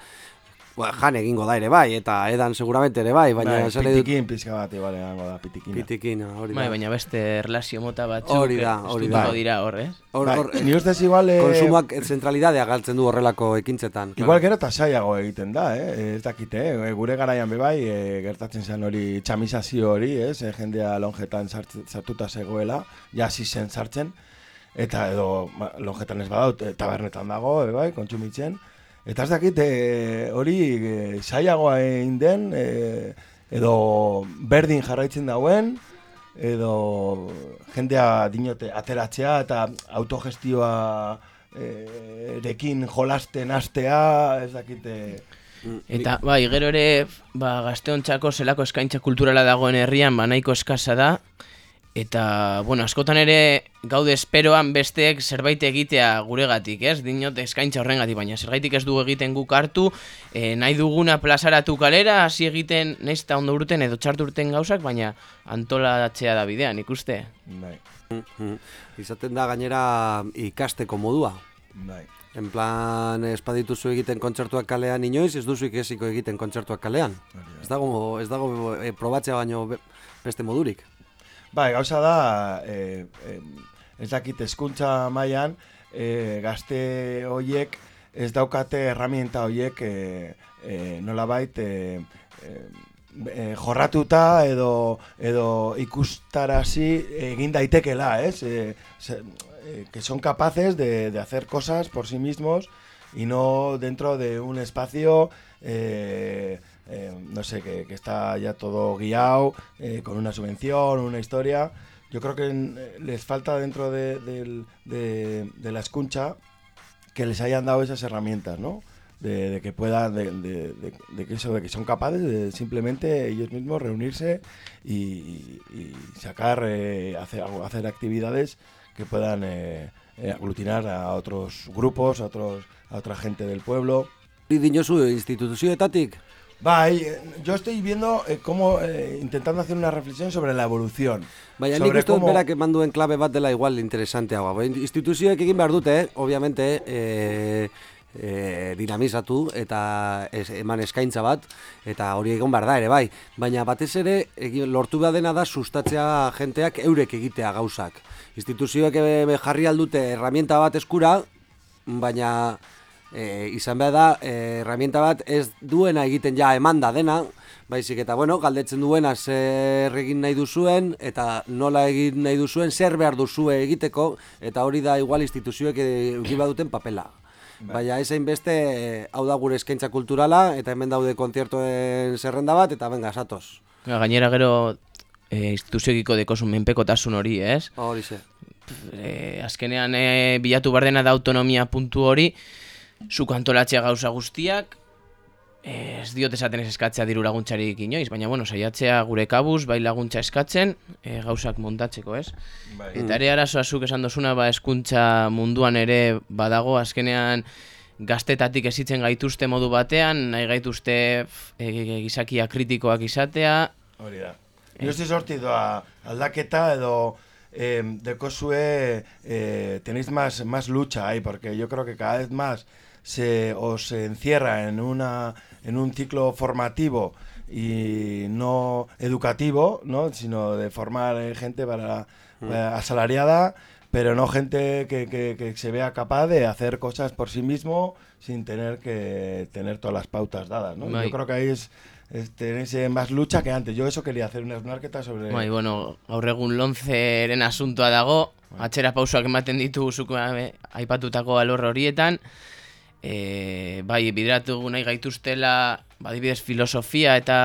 ba, jan egingo da ere bai, eta edan seguramente ere bai, baina Bai, nahi dut- pitikin pizka bat igual egango da, pitikina. Pitikina, hori da. Bai, baina beste erlazio mota batzuk Hori da, hori da. dira hor, eh? Hor, Bai, hor, ni ustez igual, eh, Konsumoak zentralidadea galtzen du horrelako ekintzetan. Igual gero eta saiago egiten da, eh? ez dakite, eh? gure garaian bebai, eh, gertatzen zen hori txamizazio hori, ez? Eh, jendea lonjetan sart, sartuta zegoela, ja hasi zen sartzen, eta edo ba, lonjetan ez badaut, eh, tabernetan dago, eh, bai, kontsumitzen, eta ez dakit eh, hori eh, saiagoa egin den, eh, edo berdin jarraitzen dauen, edo jendea dinote ateratzea eta autogestioa eh, rekin jolasten astea, ez dakite... Eta bai, gero ere ba, gazteontzako zelako eskaintza kulturala dagoen herrian ba, nahiko eskasa da. Eta, bueno, askotan ere gaude esperoan besteek zerbait egitea guregatik, ez? Dinot eskaintza horrengatik, baina zergaitik ez dugu egiten guk hartu, e, nahi duguna plazaratu kalera, hasi egiten, nahiz eta ondo urten edo txartu urten gauzak, baina antolatzea da bidean, ikuste. Bai. Izaten da gainera ikasteko modua. Bai. En plan, ez badituzu egiten kontzertuak kalean inoiz, ez duzu ikesiko egiten kontzertuak kalean. Ez dago, ez dago e, probatzea baino be- beste modurik. Bai, gauza da, e, e, ez dakit hezkuntza mailan e, gazte hoiek ez daukate herramienta hoiek e, e, nolabait e, e, jorratuta edo edo ikustarazi egin daitekela, ez? E, se- e, que son capaces de, de hacer cosas por sí mismos y no dentro de un espacio eh, eh, no sé, que, está ya todo guiado, eh, con una subvención, una historia. Yo creo que eh, les falta dentro de, de- de la escucha que les hayan dado esas herramientas, ¿no? De, que puedan, de, que eso, son capaces de simplemente ellos mismos reunirse y, y- y sacar, hacer, hacer actividades que puedan aglutinar a otros grupos, a otros, a otra gente del pueblo. Hori dinozu instituzioetatik? Bai, eh, yo estoy viendo eh, cómo, eh, intentando hacer una reflexión sobre la evolución. Baina nik uste dut cómo- berak eman duen klabe bat dela igual interesanteagoa. Ba, instituzioek egin behar dute, eh? obviamente, eh, e, dinamizatu eta ez, eman eskaintza bat eta hori egon behar da ere bai. Baina batez ere egin, lortu behar dena da sustatzea jenteak eurek egitea gauzak. Instituzioek e, jarri aldute herramienta bat eskura, baina e, izan behar da e, herramienta bat ez duena egiten ja emanda dena, Baizik eta, bueno, galdetzen duena zer egin nahi duzuen, eta nola egin nahi duzuen, zer behar duzue egiteko, eta hori da igual instituzioek egin duten papela. Baina ez beste, hau da gure eskaintza kulturala, eta hemen daude kontzertoen zerrenda bat, eta benga, satoz. Gainera gero e, instituzioekiko dekosun menpekotasun hori, ez? Hori ze. E, azkenean e, bilatu bardena da autonomia puntu hori, zuk antolatzea gauza guztiak, ez diot esaten ez eskatzea diru laguntzarik inoiz, baina bueno, saiatzea gure kabuz, bai laguntza eskatzen, e, gauzak montatzeko, ez? Bai. Eta ere arazoa zuk esan dozuna, ba, eskuntza munduan ere badago, azkenean gaztetatik ezitzen gaituzte modu batean, nahi gaituzte e, gizakia kritikoak izatea. Hori da. Ni uste sorti doa aldaketa edo eh, dekozue eh, tenéis más, más lucha ahí, porque yo creo que cada vez más se os encierra en una en un ciclo formativo y no educativo, ¿no? sino de formar eh, gente para Mm. eh, asalariada, pero no gente que, que, que se vea capaz de hacer cosas por sí mismo sin tener que tener todas las pautas dadas. ¿no? Bai. Yo creo que ahí es, es tenéis eh, más lucha que antes. Yo eso quería hacer una snarketa sobre... Bai, bueno, gaur egun lonzeren asuntoa dago, atxera pausoak ematen ditu zuk aipatutako alor horietan, e, bai, bideratu nahi gaituztela, badibidez filosofia eta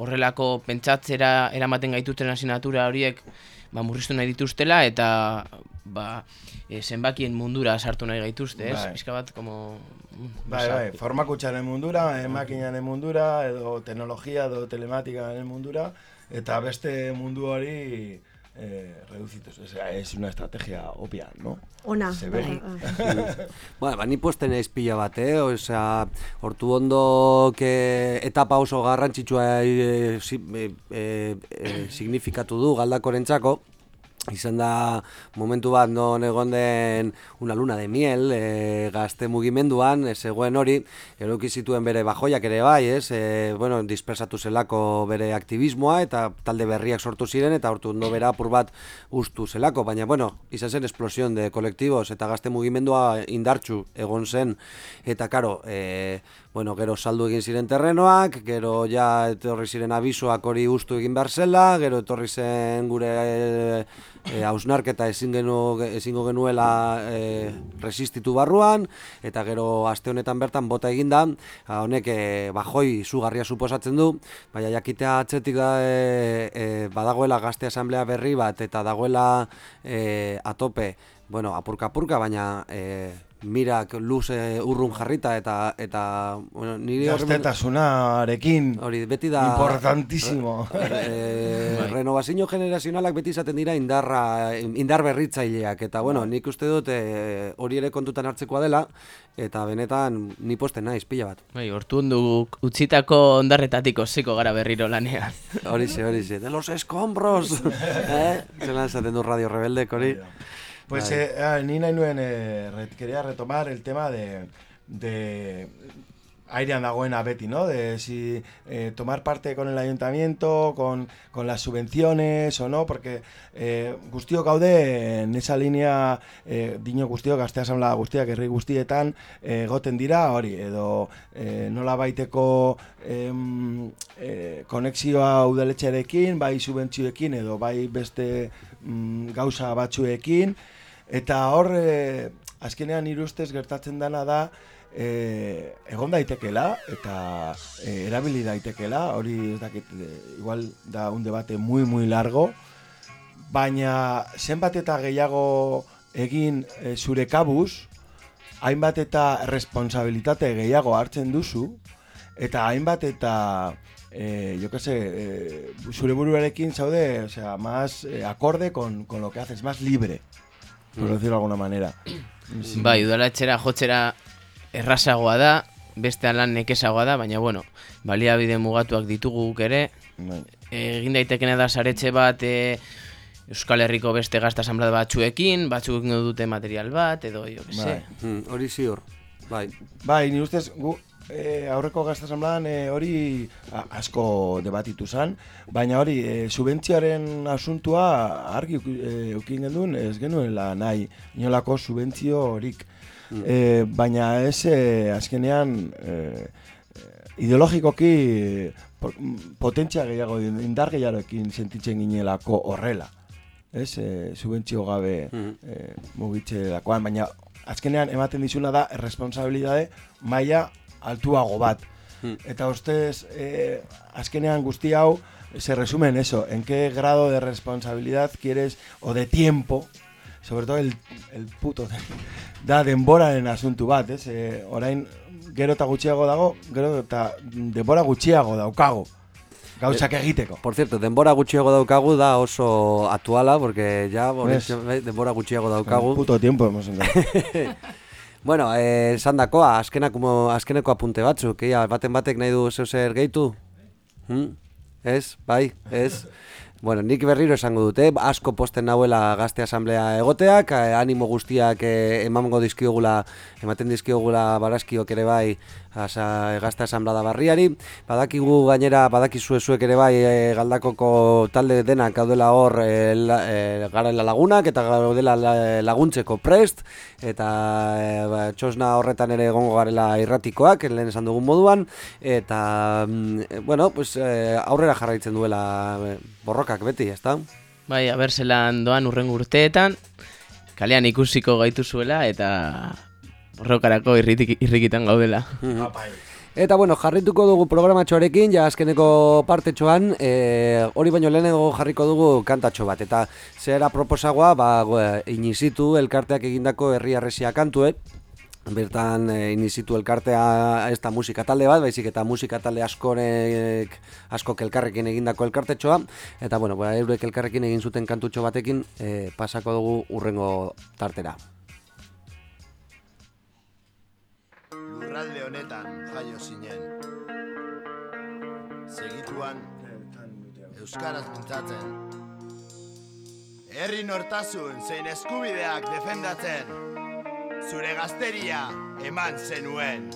horrelako pentsatzera eramaten gaituzten asignatura horiek ba, murriztu nahi dituztela eta ba, e, zenbakien mundura sartu nahi gaituzte, ez? Bai. Bat, como... Bai, bai, formakuntzaren mundura, emakinaren mundura, edo teknologia edo telematikaren mundura, eta beste mundu hori eh, reducituz. O sea, es una estrategia obvia, ¿no? Ona. Se ve. bai, Bueno, ba, ni posten naiz pila bat, eh? Osea, hortu ondo que etapa oso garrantzitsua e, si, e, e, e, signifikatu du galdakorentzako. Izan da momentu bat non egon den una luna de miel e, gazte mugimenduan, e, zegoen hori, gero zituen bere bajoiak ere bai, ez? E, bueno, dispersatu zelako bere aktivismoa eta talde berriak sortu ziren eta hortu ondo bera apur bat ustu zelako, baina bueno, izan zen esplosión de kolektibos eta gazte mugimendua indartxu egon zen eta karo, e, bueno, gero saldu egin ziren terrenoak, gero ja etorri ziren abisoak hori ustu egin behar zela, gero etorri zen gure e, e, hausnarketa ezin genu, ezingo genuela e, resistitu barruan, eta gero aste honetan bertan bota eginda, a, honek e, bajoi zugarria suposatzen du, baina jakitea atzetik da e, e, badagoela gazte asamblea berri bat, eta dagoela e, atope, bueno, apurka-apurka, baina e, mirak luze urrun jarrita eta eta bueno, niri horren- Gaztetasunarekin hori beti da importantísimo. Eh, Bai. renovazio generazionalak beti izaten dira indarra indar berritzaileak eta bueno, nik uste dut eh, hori ere kontutan hartzekoa dela eta benetan ni posten naiz pila bat. Bai, hortu ondo utzitako ondarretatik ziko gara berriro lanean. Hori ze, hori ze, de los escombros. eh? Zelan esaten du Radio Rebeldek hori. Pues eh, ah, ni nahi nuen eh, quería retomar el tema de, de airean dagoena beti, ¿no? De si eh, tomar parte con el ayuntamiento, con, con las subvenciones o no, porque eh, guztiok gaude en esa línea eh, dino guztiok gazte asamblea guztiak herri guztietan eh, goten dira hori edo eh, nola baiteko em, eh, konexioa udaletxearekin, bai subentzioekin edo bai beste mm, gauza batzuekin eta hor eh, azkenean nire ustez gertatzen dana da eh, egon daitekela eta eh, erabili daitekela, hori ez dakit, eh, igual da un debate muy muy largo, baina zenbat eta gehiago egin eh, zure kabuz, hainbat eta responsabilitate gehiago hartzen duzu, eta hainbat eta eh, yo qué sé, zure buruarekin zaude, o sea, más eh, acorde con, con lo que haces, más libre, por Mm. decirlo de alguna manera. Sí. Bai, udaletxera jotzera errazagoa da, beste lan nekesagoa da, baina bueno, baliabide mugatuak ditugu guk ere. Bai. Egin daitekena da saretxe bat e, Euskal Herriko beste gazta asamblea batzuekin, batzuk egingo dute material bat, edo jo, que se. Mm, hori ziur. Bai. Bai, ni ustez, gu, e, aurreko gazta asamblean e, hori a- asko debatitu zen, baina hori, e, subentzioaren asuntua argi e, eukin genduen, ez genuela nahi inolako subentzio horik. Mm. E, baina ez e, azkenean e, ideologikoki potentzia gehiago, indar gehiagoekin sentitzen ginelako horrela. Ez, e, subentzio gabe Mhm. e, mugitxerakoan, baina azkenean ematen dizuna da responsabilidade maila altuago bat. Hmm. Eta ustez, eh, azkenean guzti hau, se resume en eso, en qué grado de responsabilidad quieres, o de tiempo, sobre todo el, el puto, da denboraren asuntu bat, ez? Eh, orain, gero eta gutxiago dago, gero eta denbora gutxiago daukago, gauzak egiteko. Por cierto, denbora gutxiago daukagu da oso aktuala, porque ya denbora gutxiago daukagu. Puto tiempo hemos entrado. Bueno, eh, esan dakoa, azkenako, azkeneko apunte batzuk, ia, baten batek nahi du zeu zer gehitu? Hmm? Ez, bai, ez. Bueno, nik berriro esango dute, asko posten nahuela gazte asamblea egoteak, eh, animo guztiak eh, emango dizkiogula, ematen dizkiogula barazkiok ere bai asa, gazte asamblea barriari. Badakigu gainera, badakizu zuek ere bai eh, galdakoko talde denak gaudela hor eh, la, eh, garela lagunak eta gaudela la- laguntzeko prest eta eh, ba, txosna horretan ere egongo garela irratikoak, lehen esan dugun moduan eta eh, bueno, pues, eh, aurrera jarraitzen duela borrokak beti, ezta? Bai, aber zelan doan urren urteetan, kalean ikusiko gaitu zuela eta borrokarako irritik, irrikitan gaudela. Eta bueno, jarrituko dugu programatxoarekin, ja azkeneko partetxoan, e, hori baino lehenago jarriko dugu kantatxo bat. Eta zera proposagoa, ba, go- inizitu elkarteak egindako herri arresia kantue, Bertan e, inizitu elkartea ez da musika talde bat, baizik eta musika talde askorek, askok elkarrekin egindako elkartetxoa. Eta bueno, ba, eurek elkarrekin egin zuten kantutxo batekin e, pasako dugu urrengo tartera. Lurralde honetan jaio zinen. Segituan euskaraz mintzatzen. Herri nortasun zein eskubideak defendatzen. Zure gazteria eman zenuen.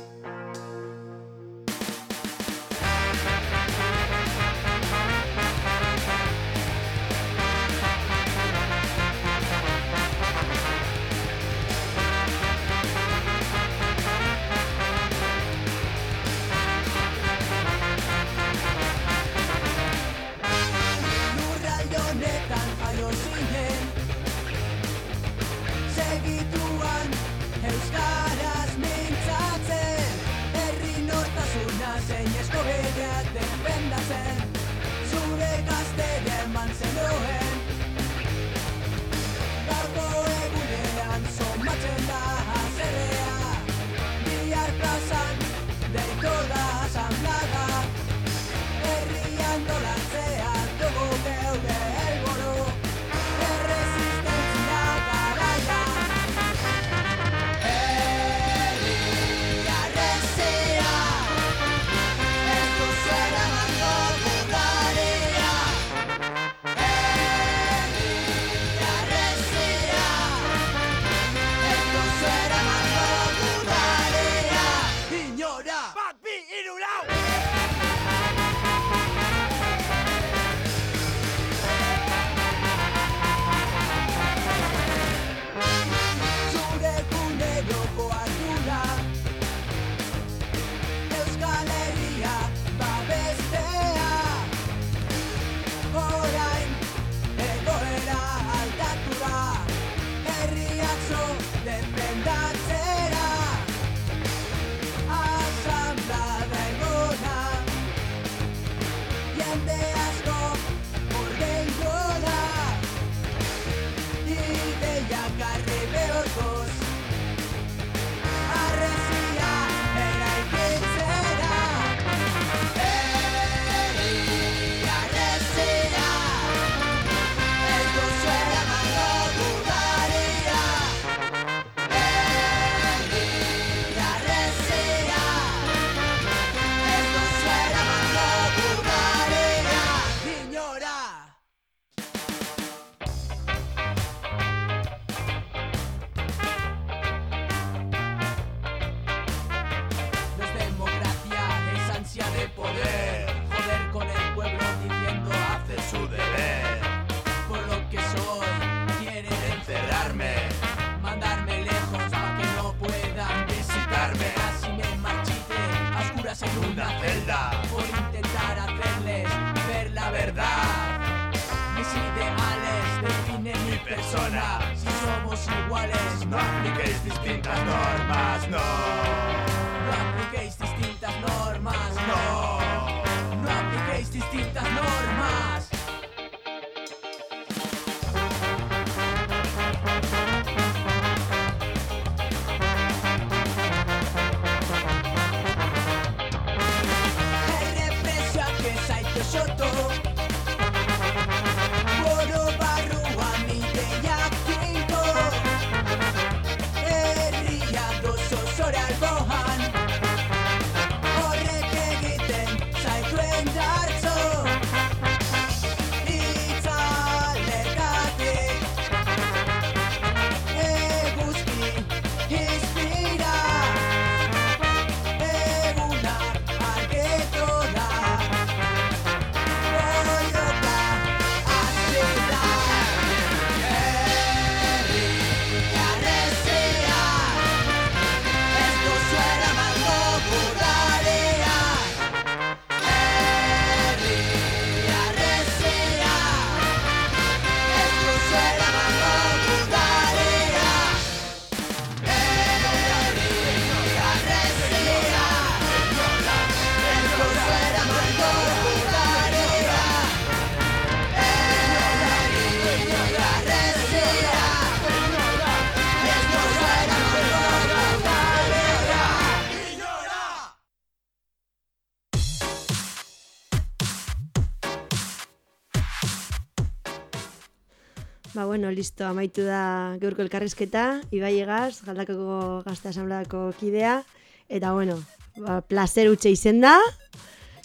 Listo, amaitu da gaurko elkarrizketa, Ibai Egaz, Galdakako Gazte Asambleako kidea, eta bueno, ba, placer utxe izen da,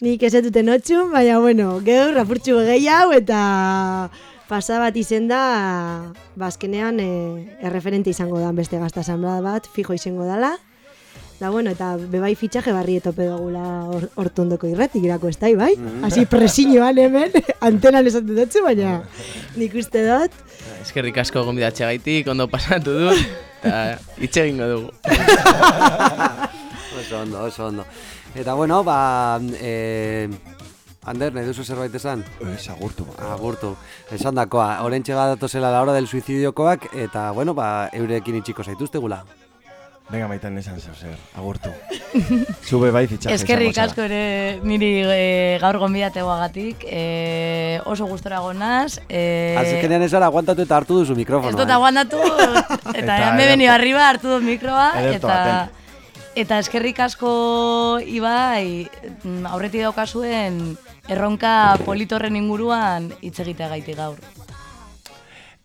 nik ez duten otxun, baina bueno, gaur rapurtxu gehi hau, eta pasa bat izen da, ba, azkenean e, erreferente izango da beste Gazte Asamblea bat, fijo izango dala, Da, bueno, eta bebai fitxaje barri etope dugula hor- hortondoko irretik irako ez bai? Hasi presiñoan hemen, antenan esaten dutzu, baina nik uste dut, Eskerrik asko gonbidatxe gaitik, ondo pasatu du, eta hitz egingo dugu. Oso ondo, oso ondo. Eta bueno, ba, eh, Ander, nahi duzu zerbait esan? Ez, agurtu. Agurtu. Esan dakoa, orentxe bat datozela la hora del suizidiokoak, eta bueno, ba, eurekin itxiko zaituztegula. Venga, maitan esan zer, zer, agurtu. Zube bai fitxaje Eskerrik asko ere niri e, gaur gonbidategoagatik, e, oso gustora gonaz. E, Azkenean ez ara aguantatu eta hartu duzu mikrofono. Ez dut eh? aguantatu, eta, Eta me venio arriba hartu dut mikroa, eta, eta eskerrik asko Ibai, mm, aurretik daukazuen erronka politorren inguruan hitz egitea gaitik gaur.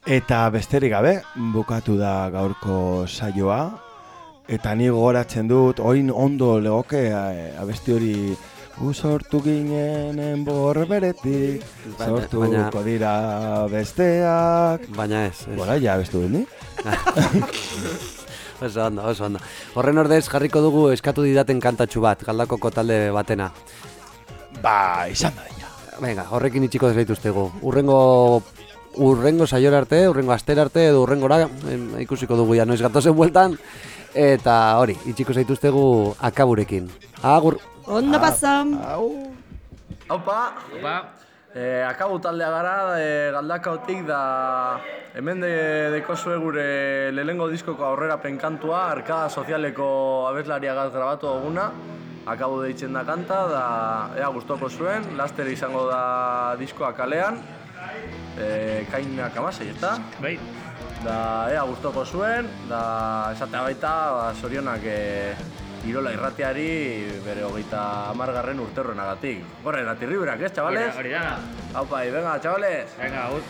Eta besterik gabe, bukatu da gaurko saioa. Eta ni gogoratzen dut, oin ondo legoke eh, abesti hori U sortu ginen enborberetik, Baina- sortuko dira besteak. Baina ez, ez. Bora, ja abestu dut ni? oso ondo, oso ondo. Horren ordez jarriko dugu eskatu didaten kantatxu bat, galdakoko talde batena. Ba, izan da Venga, horrekin itxiko zaituztegu. Urrengo urrengo saiora arte, urrengo astera arte edo urrengora ikusiko dugu ja noiz gatozen bueltan eta hori, itxiko zaituztegu akaburekin. Agur. ondo pasam! Haupa! Haupa! Eh, akabu taldea gara, e, galdakaotik da hemen de, dekozue gure lehengo diskoko aurrera penkantua, arkada sozialeko abeslariagaz grabatu duguna, akabu deitzen da kanta, da ea gustoko zuen, laster izango da diskoa kalean, e, kainak amasei, ezta? Bai. Da ea gustoko zuen, da esatea baita, ba, sorionak e, Irola irratiari bere hogeita amargarren urterroenagatik. Gorren, atirriberak, ez, chavales? Hori da. Haupa, y venga, chavales. Venga, agur.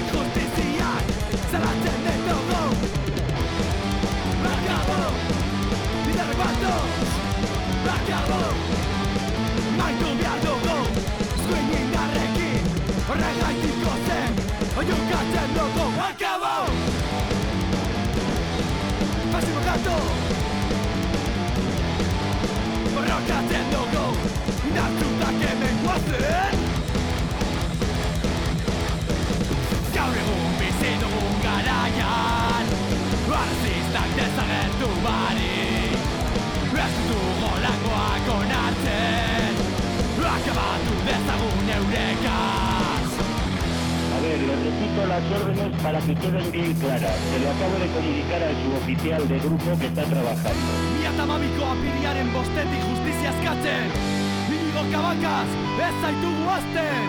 Injustiziak zelatzen ditugu Akabo Bidarrek batoz Akabo prawdą Mroka ze nogą Na takie męgłasy Gaur egun bizi dugun garaian Artistak dezagertu barik Ez dugu lakoak onartzen Akabatu dezagun eurek las órdenes para que queden bien claras. Se lo acabo de comunicar al suboficial de grupo que está trabajando. Mila eta mamiko apiriaren bostetik justizia eskatzen Inigo kabakaz, ez zaitugu azten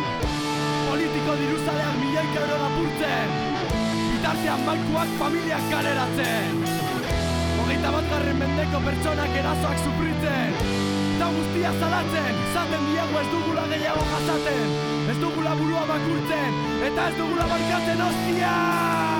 Politiko diruzaleak miliaik euro lapurtzen Bitartean bankuak familiak kaleratzen Hogeita bat garren mendeko pertsonak erazoak sufritzen Eta guztia zalatzen, zaten diago ez dugula gehiago jasaten. Ez dugula burua bakurtzen, eta ez dugula barkatzen ostia!